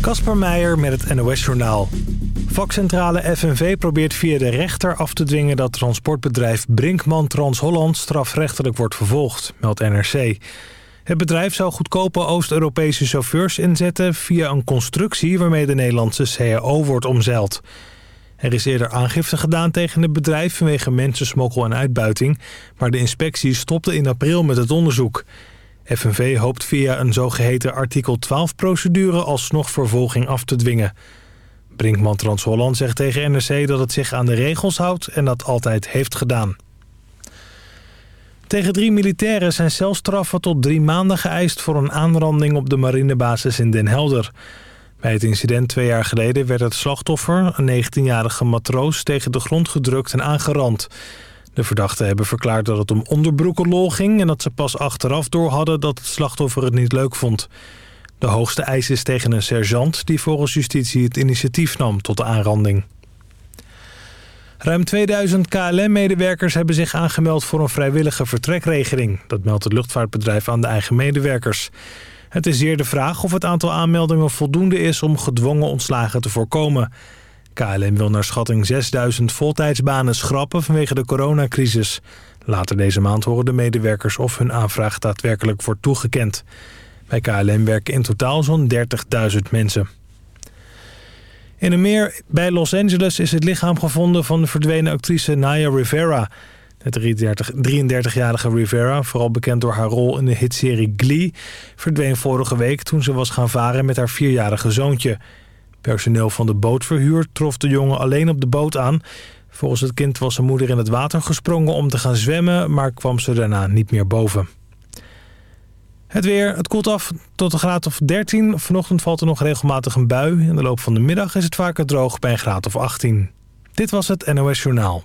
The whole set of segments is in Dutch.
Kasper Meijer met het NOS-journaal. Vakcentrale FNV probeert via de rechter af te dwingen... dat transportbedrijf Brinkman Trans-Holland strafrechtelijk wordt vervolgd, meldt NRC. Het bedrijf zou goedkope Oost-Europese chauffeurs inzetten... via een constructie waarmee de Nederlandse CAO wordt omzeild. Er is eerder aangifte gedaan tegen het bedrijf vanwege mensensmokkel en uitbuiting... maar de inspectie stopte in april met het onderzoek... FNV hoopt via een zogeheten artikel 12-procedure alsnog vervolging af te dwingen. Brinkman Trans-Holland zegt tegen NRC dat het zich aan de regels houdt en dat altijd heeft gedaan. Tegen drie militairen zijn celstraffen tot drie maanden geëist voor een aanranding op de marinebasis in Den Helder. Bij het incident twee jaar geleden werd het slachtoffer, een 19-jarige matroos, tegen de grond gedrukt en aangerand. De verdachten hebben verklaard dat het om onderbroekenlol ging... en dat ze pas achteraf door hadden dat het slachtoffer het niet leuk vond. De hoogste eis is tegen een sergeant die volgens justitie het initiatief nam tot de aanranding. Ruim 2000 KLM-medewerkers hebben zich aangemeld voor een vrijwillige vertrekregeling. Dat meldt het luchtvaartbedrijf aan de eigen medewerkers. Het is zeer de vraag of het aantal aanmeldingen voldoende is om gedwongen ontslagen te voorkomen... KLM wil naar schatting 6000 voltijdsbanen schrappen vanwege de coronacrisis. Later deze maand horen de medewerkers of hun aanvraag daadwerkelijk wordt toegekend. Bij KLM werken in totaal zo'n 30.000 mensen. In een meer bij Los Angeles is het lichaam gevonden van de verdwenen actrice Naya Rivera. De 33-jarige Rivera, vooral bekend door haar rol in de hitserie Glee... verdween vorige week toen ze was gaan varen met haar vierjarige zoontje... Personeel van de bootverhuur trof de jongen alleen op de boot aan. Volgens het kind was zijn moeder in het water gesprongen om te gaan zwemmen... maar kwam ze daarna niet meer boven. Het weer, het koelt af tot een graad of 13. Vanochtend valt er nog regelmatig een bui. In de loop van de middag is het vaker droog bij een graad of 18. Dit was het NOS Journaal.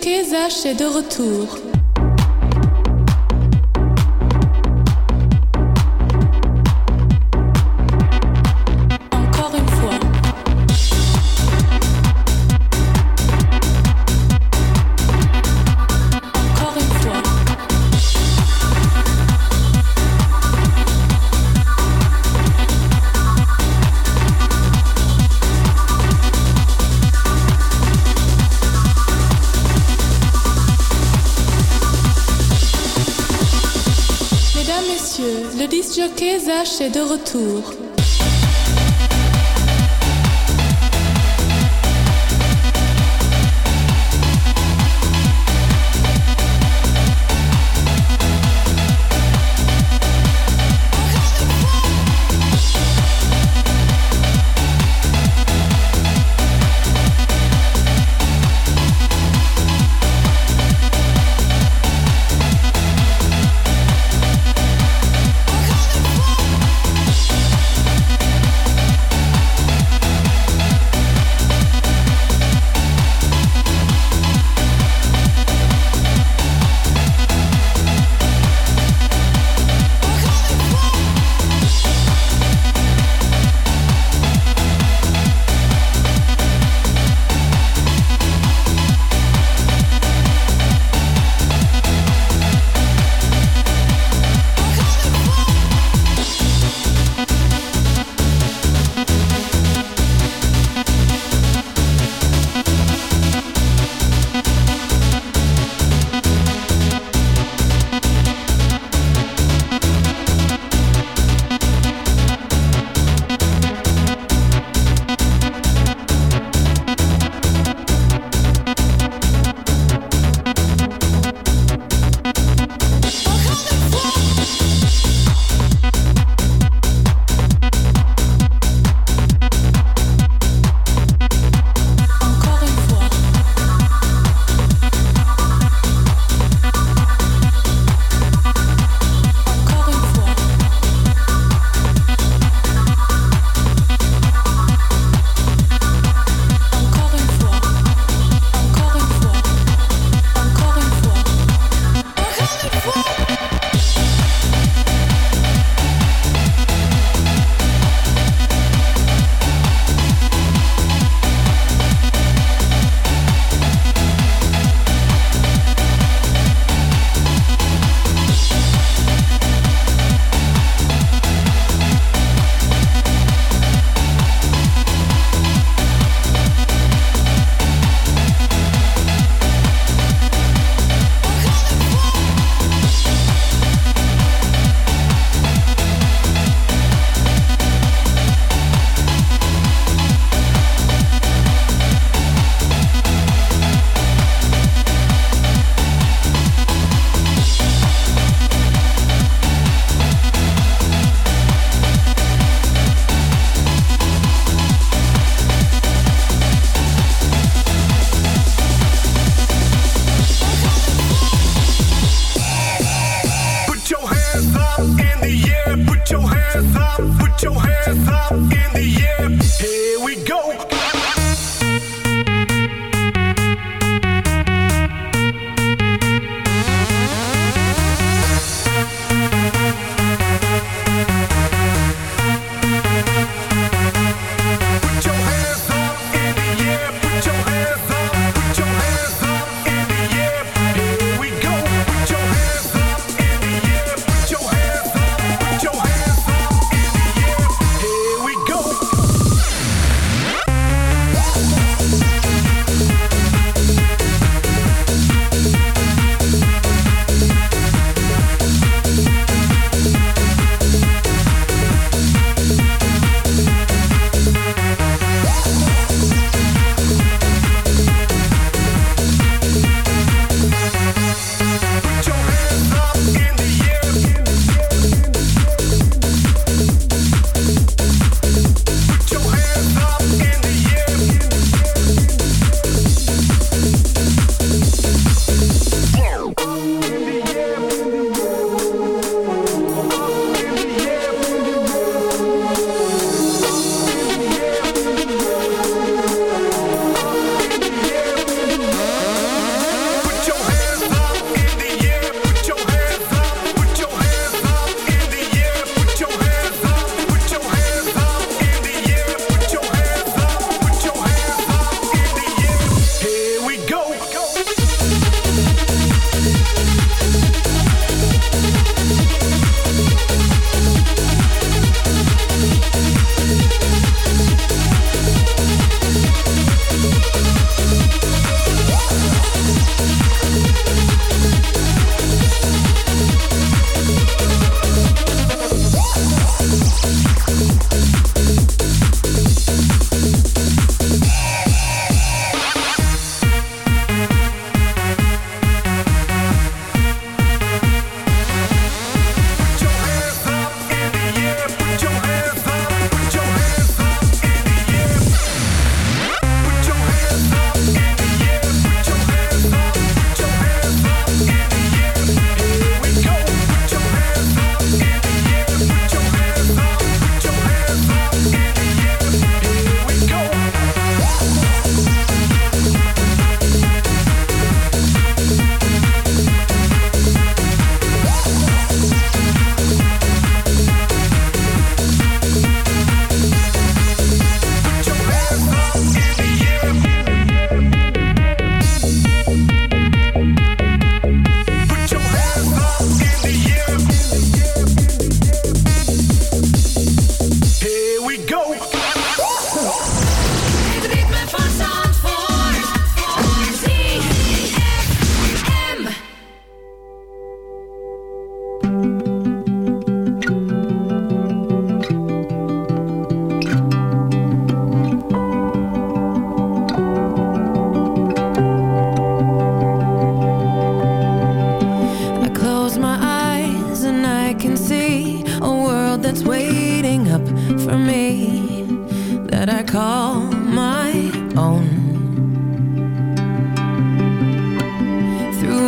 Kesach est de retour. Est de retour.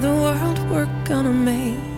the world we're gonna make.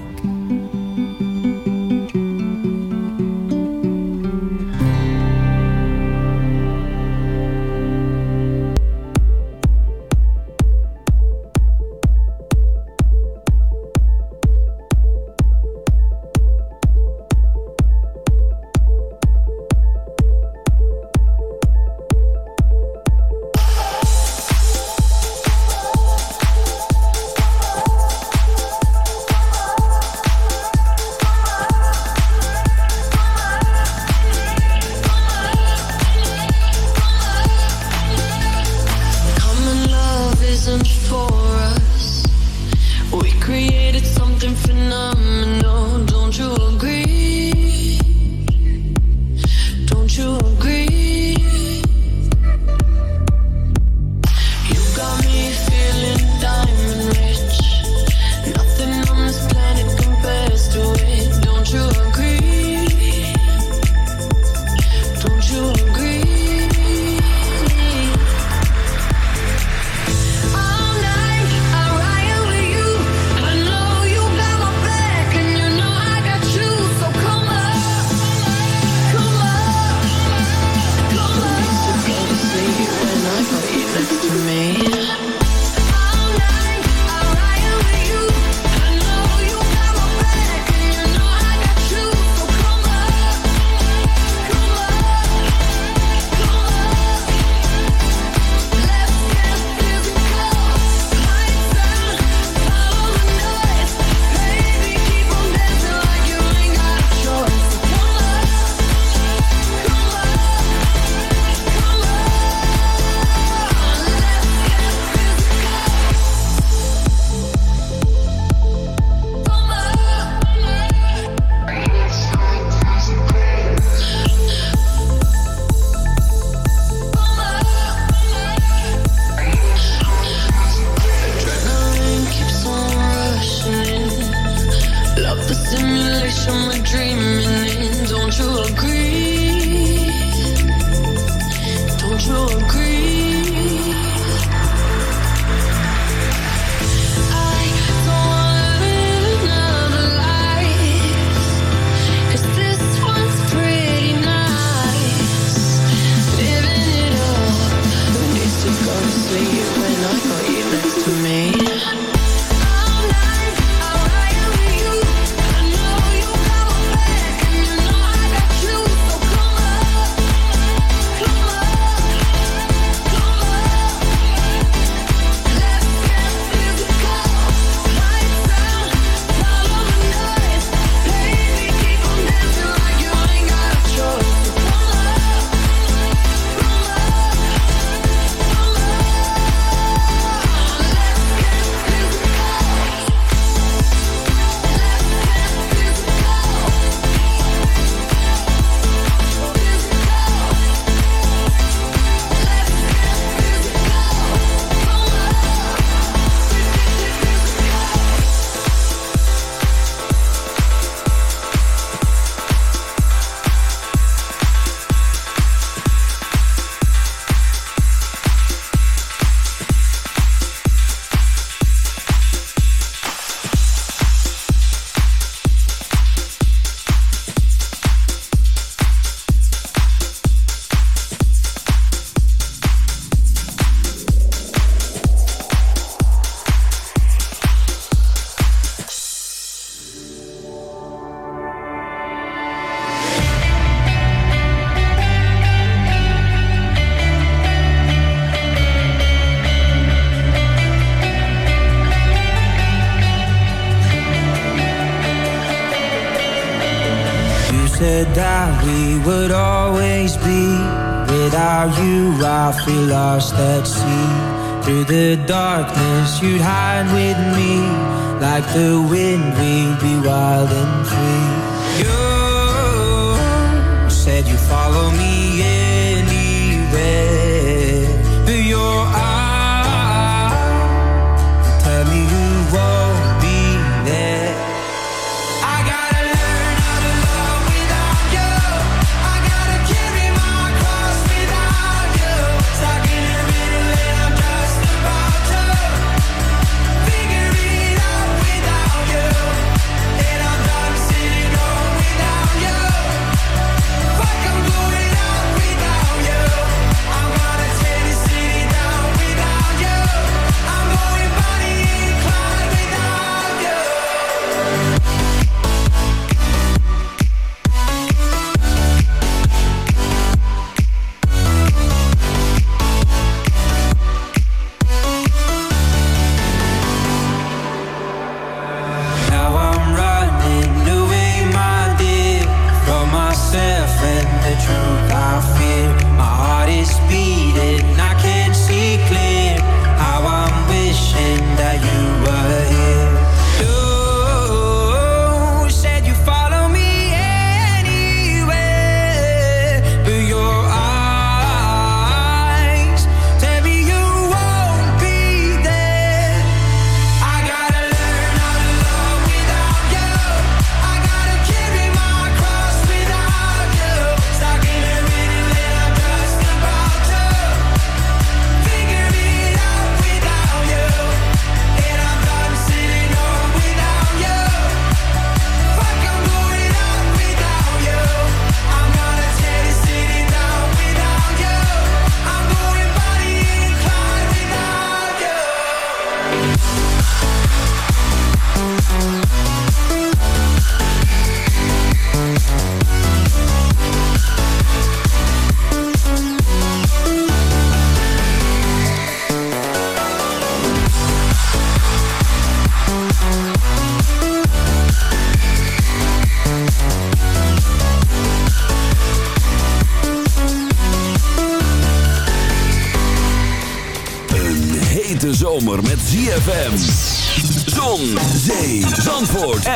true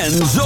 en zomerhits.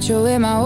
naturally my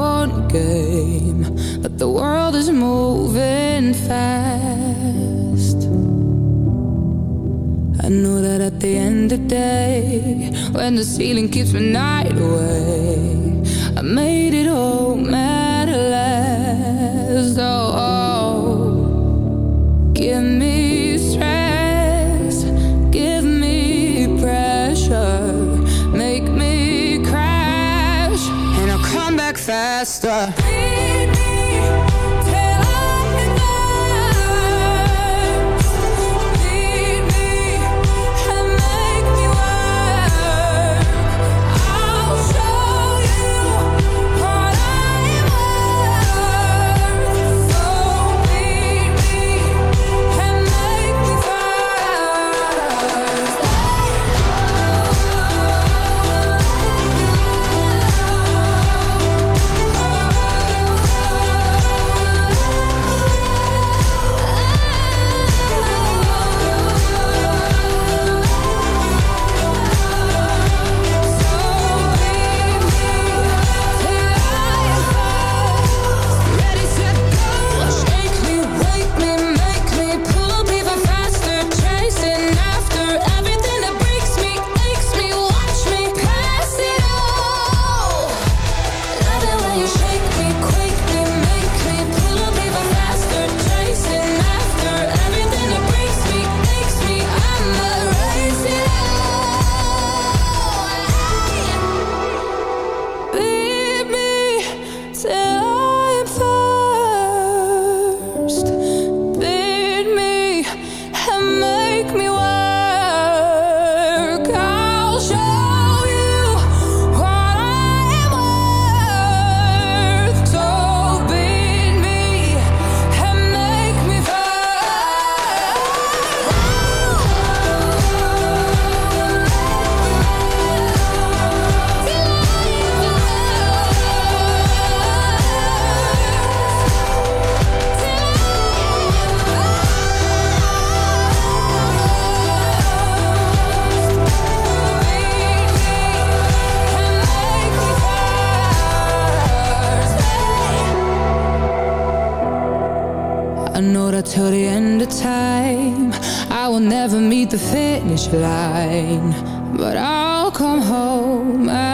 come home. I